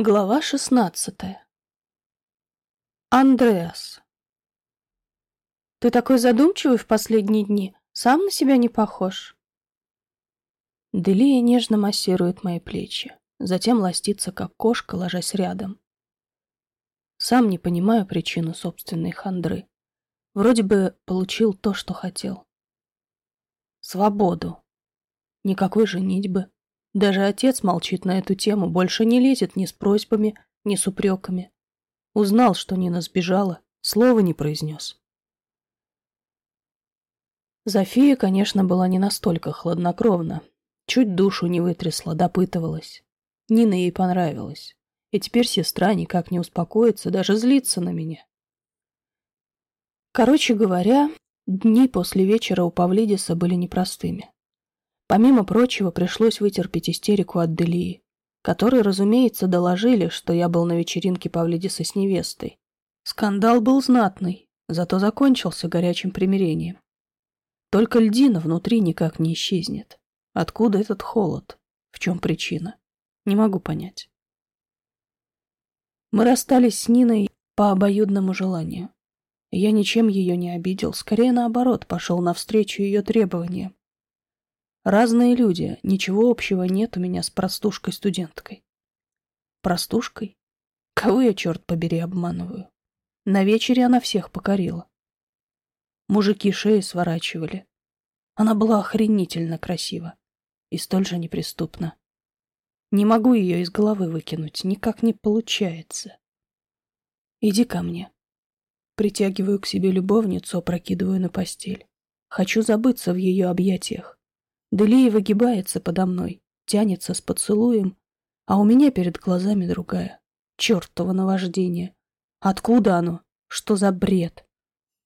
Глава шестнадцатая. Андреас. Ты такой задумчивый в последние дни, сам на себя не похож. Делия нежно массирует мои плечи, затем ластится, как кошка, ложась рядом. Сам не понимаю причину собственной хандры. Вроде бы получил то, что хотел. Свободу. Никакой женитьбы, даже отец молчит на эту тему, больше не лезет ни с просьбами, ни с упреками. Узнал, что Нина сбежала, слова не произнес. Зофия, конечно, была не настолько хладнокровна. Чуть душу не вытрясла, допытывалась. Нина ей понравилась. И теперь сестра никак не успокоится, даже злится на меня. Короче говоря, дни после вечера у Павлидиса были непростыми. Помимо прочего, пришлось вытерпеть истерику от Делии, которой, разумеется, доложили, что я был на вечеринке Павлидиса с невестой. Скандал был знатный, зато закончился горячим примирением. Только льдина внутри никак не исчезнет. Откуда этот холод? В чем причина? Не могу понять. Мы расстались с Ниной по обоюдному желанию. Я ничем ее не обидел, скорее наоборот, пошел навстречу ее требованиям. Разные люди, ничего общего нет у меня с простушкой-студенткой. Простушкой? Кого я, черт побери, обманываю? На вечере она всех покорила. Мужики шеи сворачивали. Она была охренительно красива и столь же неприступна. Не могу ее из головы выкинуть, никак не получается. Иди ко мне. Притягиваю к себе любовницу, опрокидываю на постель. Хочу забыться в ее объятиях. Делия выгибается подо мной, тянется с поцелуем, а у меня перед глазами другая. Чертово наваждение. Откуда оно? Что за бред?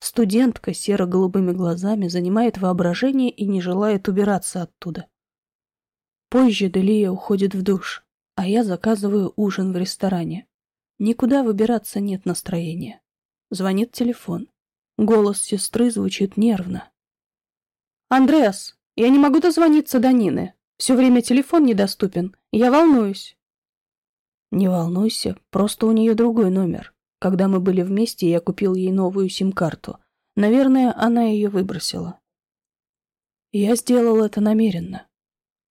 Студентка серо-голубыми глазами занимает воображение и не желает убираться оттуда. Позже Делия уходит в душ, а я заказываю ужин в ресторане. Никуда выбираться нет настроения. Звонит телефон. Голос сестры звучит нервно. «Андреас, я не могу дозвониться до Нины. Все время телефон недоступен. Я волнуюсь. Не волнуйся, просто у нее другой номер. Когда мы были вместе, я купил ей новую сим-карту. Наверное, она ее выбросила. Я сделал это намеренно.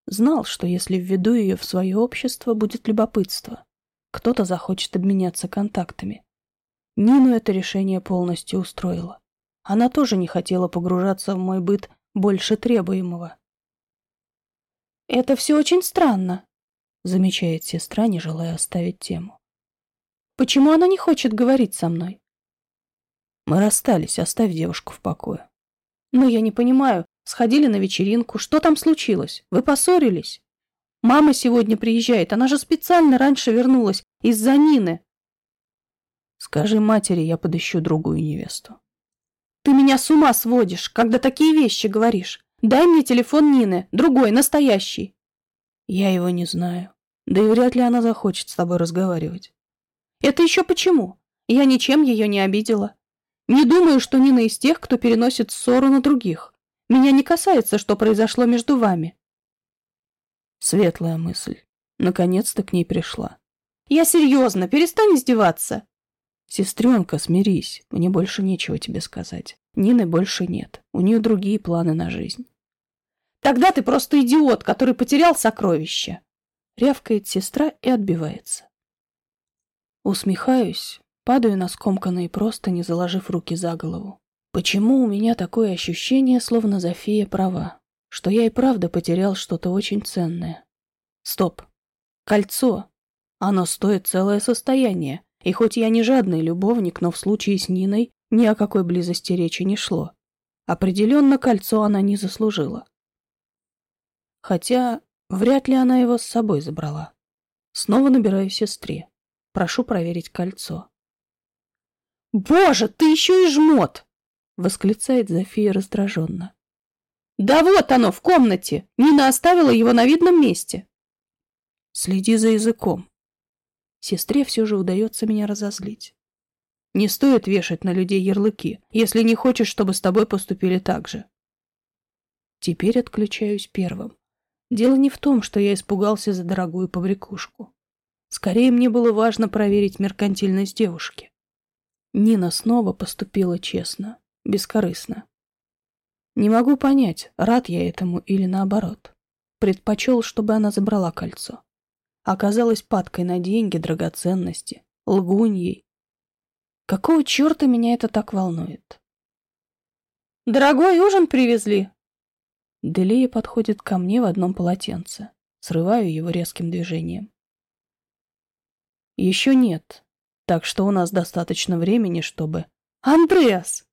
Знал, что если введу ее в свое общество, будет любопытство. Кто-то захочет обменяться контактами. Нину это решение полностью устроило. Она тоже не хотела погружаться в мой быт больше требуемого. «Это все очень странно», — замечает сестра, не желая оставить тему. «Почему она не хочет говорить со мной?» «Мы расстались, оставь девушку в покое». «Но я не понимаю, сходили на вечеринку, что там случилось? Вы поссорились?» «Мама сегодня приезжает, она же специально раньше вернулась, из-за Нины». «Скажи матери, я подыщу другую невесту». Ты меня с ума сводишь, когда такие вещи говоришь. Дай мне телефон Нины, другой, настоящий. Я его не знаю. Да и вряд ли она захочет с тобой разговаривать. Это еще почему? Я ничем ее не обидела. Не думаю, что Нина из тех, кто переносит ссору на других. Меня не касается, что произошло между вами. Светлая мысль. Наконец-то к ней пришла. Я серьезно, перестань издеваться. Сестренка, смирись, мне больше нечего тебе сказать. Нины больше нет, у нее другие планы на жизнь. Тогда ты просто идиот, который потерял сокровище. Рявкает сестра и отбивается. Усмехаюсь, падаю на скомканные просто, не заложив руки за голову. Почему у меня такое ощущение, словно Зофия права, что я и правда потерял что-то очень ценное? Стоп. Кольцо. Оно стоит целое состояние, и хоть я не жадный любовник, но в случае с Ниной ни о какой близости речи не шло. Определенно кольцо она не заслужила. Хотя вряд ли она его с собой забрала. Снова набираю сестре. Прошу проверить кольцо. «Боже, ты еще и жмот!» — восклицает Зофия раздраженно. «Да вот оно, в комнате! Нина оставила его на видном месте!» «Следи за языком», Сестре все же удается меня разозлить. Не стоит вешать на людей ярлыки, если не хочешь, чтобы с тобой поступили так же. Теперь отключаюсь первым. Дело не в том, что я испугался за дорогую побрякушку. Скорее мне было важно проверить меркантильность девушки. Нина снова поступила честно, бескорыстно. Не могу понять, рад я этому или наоборот. Предпочел, чтобы она забрала кольцо. Оказалась падкой на деньги, драгоценности, лгуньей. Какого черта меня это так волнует? «Дорогой ужин привезли!» Делия подходит ко мне в одном полотенце. Срываю его резким движением. Еще нет, так что у нас достаточно времени, чтобы... «Андреас!»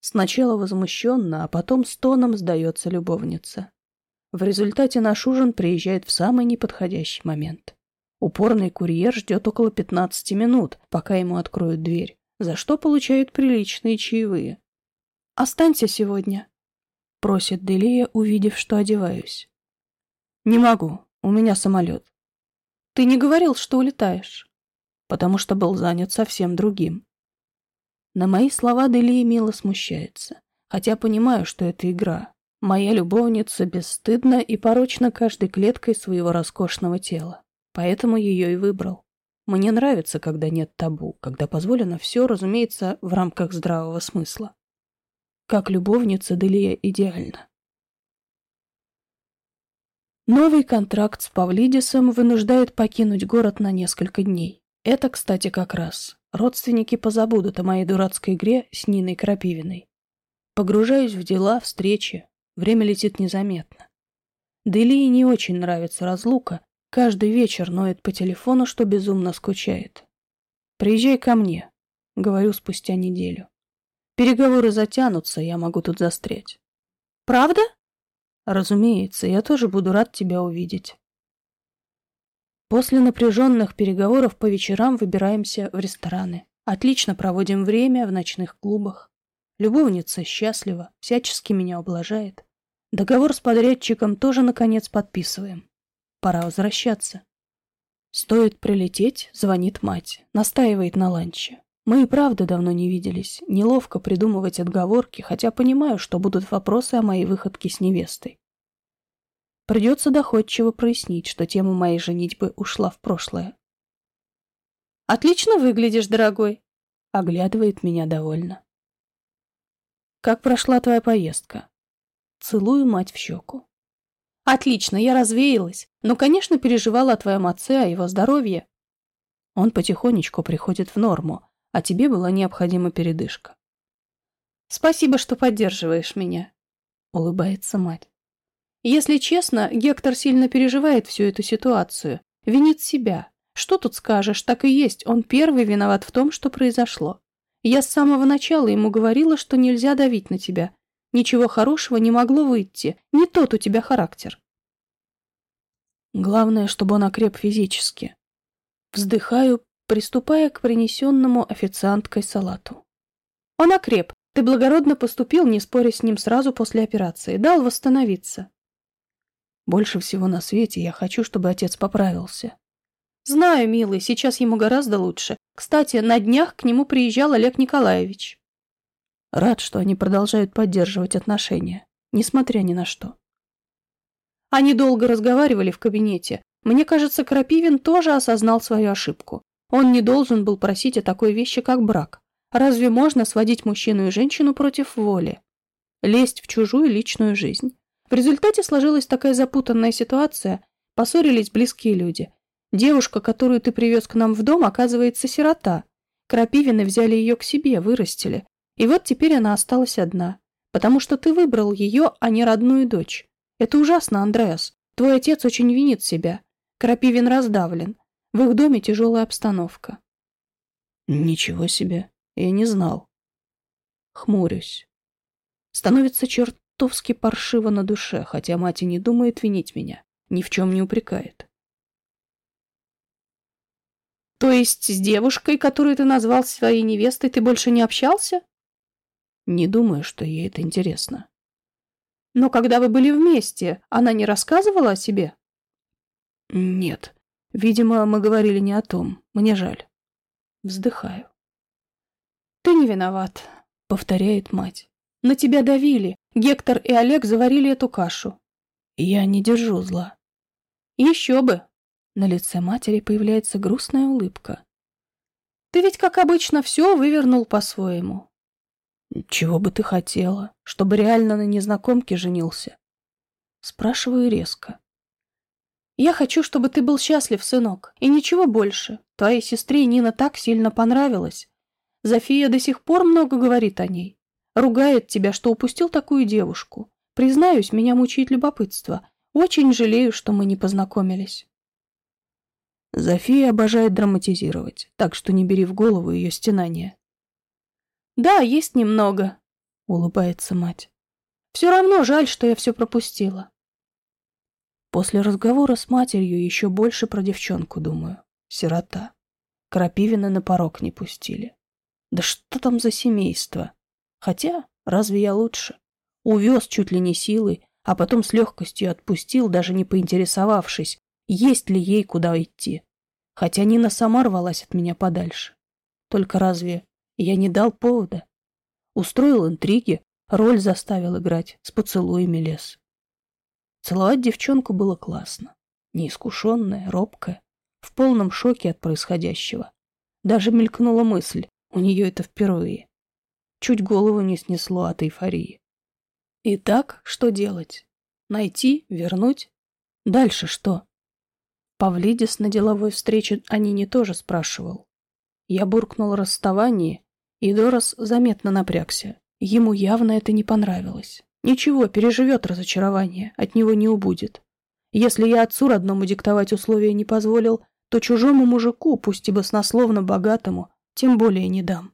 Сначала возмущенно, а потом с тоном сдается любовница. В результате наш ужин приезжает в самый неподходящий момент. Упорный курьер ждет около 15 минут, пока ему откроют дверь, за что получают приличные чаевые. «Останься сегодня», — просит Делия, увидев, что одеваюсь. «Не могу, у меня самолет». «Ты не говорил, что улетаешь?» «Потому что был занят совсем другим». На мои слова Делия мило смущается, хотя понимаю, что это игра. Моя любовница бесстыдна и порочна каждой клеткой своего роскошного тела, поэтому ее и выбрал. Мне нравится, когда нет табу, когда позволено все, разумеется, в рамках здравого смысла. Как любовница Делия идеальна. Новый контракт с Павлидисом вынуждает покинуть город на несколько дней. Это, кстати, как раз. Родственники позабудут о моей дурацкой игре с Ниной Крапивиной. Погружаюсь в дела, встречи. Время летит незаметно. Делии не очень нравится разлука. Каждый вечер ноет по телефону, что безумно скучает. «Приезжай ко мне», — говорю спустя неделю. «Переговоры затянутся, я могу тут застрять». «Правда?» «Разумеется, я тоже буду рад тебя увидеть». После напряженных переговоров по вечерам выбираемся в рестораны. Отлично проводим время в ночных клубах. Любовница счастлива, всячески меня ублажает. Договор с подрядчиком тоже, наконец, подписываем. Пора возвращаться. Стоит прилететь, звонит мать, настаивает на ланче. Мы и правда давно не виделись. Неловко придумывать отговорки, хотя понимаю, что будут вопросы о моей выходке с невестой. Придется доходчиво прояснить, что тема моей женитьбы ушла в прошлое. «Отлично выглядишь, дорогой!» Оглядывает меня довольно. «Как прошла твоя поездка?» Целую мать в щеку. «Отлично, я развеялась, но, конечно, переживала о твоем отце, о его здоровье». Он потихонечку приходит в норму, а тебе была необходима передышка. «Спасибо, что поддерживаешь меня», — улыбается мать. Если честно, Гектор сильно переживает всю эту ситуацию, винит себя. Что тут скажешь, так и есть, он первый виноват в том, что произошло. Я с самого начала ему говорила, что нельзя давить на тебя. Ничего хорошего не могло выйти, не тот у тебя характер. Главное, чтобы он окреп физически. Вздыхаю, приступая к принесенному официанткой салату. Он окреп. Ты благородно поступил, не споря с ним сразу после операции. Дал восстановиться. Больше всего на свете я хочу, чтобы отец поправился. Знаю, милый, сейчас ему гораздо лучше. Кстати, на днях к нему приезжал Олег Николаевич. Рад, что они продолжают поддерживать отношения, несмотря ни на что. Они долго разговаривали в кабинете. Мне кажется, Крапивин тоже осознал свою ошибку. Он не должен был просить о такой вещи, как брак. Разве можно сводить мужчину и женщину против воли? Лезть в чужую личную жизнь. В результате сложилась такая запутанная ситуация. Поссорились близкие люди. Девушка, которую ты привез к нам в дом, оказывается сирота. Крапивины взяли ее к себе, вырастили. И вот теперь она осталась одна. Потому что ты выбрал ее, а не родную дочь. Это ужасно, Андреас. Твой отец очень винит себя. Крапивин раздавлен. В их доме тяжелая обстановка. Ничего себе. Я не знал. Хмурюсь. Становится черт чертовски паршиво на душе, хотя мать и не думает винить меня, ни в чем не упрекает. То есть с девушкой, которую ты назвал своей невестой, ты больше не общался? Не думаю, что ей это интересно. Но когда вы были вместе, она не рассказывала о себе? Нет. Видимо, мы говорили не о том. Мне жаль. Вздыхаю. Ты не виноват, повторяет мать. На тебя давили. Гектор и Олег заварили эту кашу. Я не держу зла. Еще бы. На лице матери появляется грустная улыбка. Ты ведь, как обычно, все вывернул по-своему. Чего бы ты хотела? Чтобы реально на незнакомке женился? Спрашиваю резко. Я хочу, чтобы ты был счастлив, сынок, и ничего больше. Твоей сестре Нина так сильно понравилась. Зофия до сих пор много говорит о ней. Ругает тебя, что упустил такую девушку. Признаюсь, меня мучает любопытство. Очень жалею, что мы не познакомились. Зофия обожает драматизировать, так что не бери в голову ее стенания. «Да, есть немного», — улыбается мать. «Все равно жаль, что я все пропустила». После разговора с матерью еще больше про девчонку думаю. Сирота. Крапивина на порог не пустили. Да что там за семейство? Хотя, разве я лучше? Увез чуть ли не силой, а потом с легкостью отпустил, даже не поинтересовавшись, есть ли ей куда идти. Хотя Нина сама рвалась от меня подальше. Только разве я не дал повода? Устроил интриги, роль заставил играть, с поцелуями лез. Целовать девчонку было классно. Неискушенная, робкая, в полном шоке от происходящего. Даже мелькнула мысль, у нее это впервые. Чуть голову не снесло от эйфории. Итак, что делать? Найти, вернуть? Дальше что? Павлидис на деловой встрече о Нине тоже спрашивал. Я буркнул расставание, и Дорос заметно напрягся. Ему явно это не понравилось. Ничего, переживет разочарование, от него не убудет. Если я отцу родному диктовать условия не позволил, то чужому мужику, пусть и баснословно богатому, тем более не дам.